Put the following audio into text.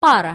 пара.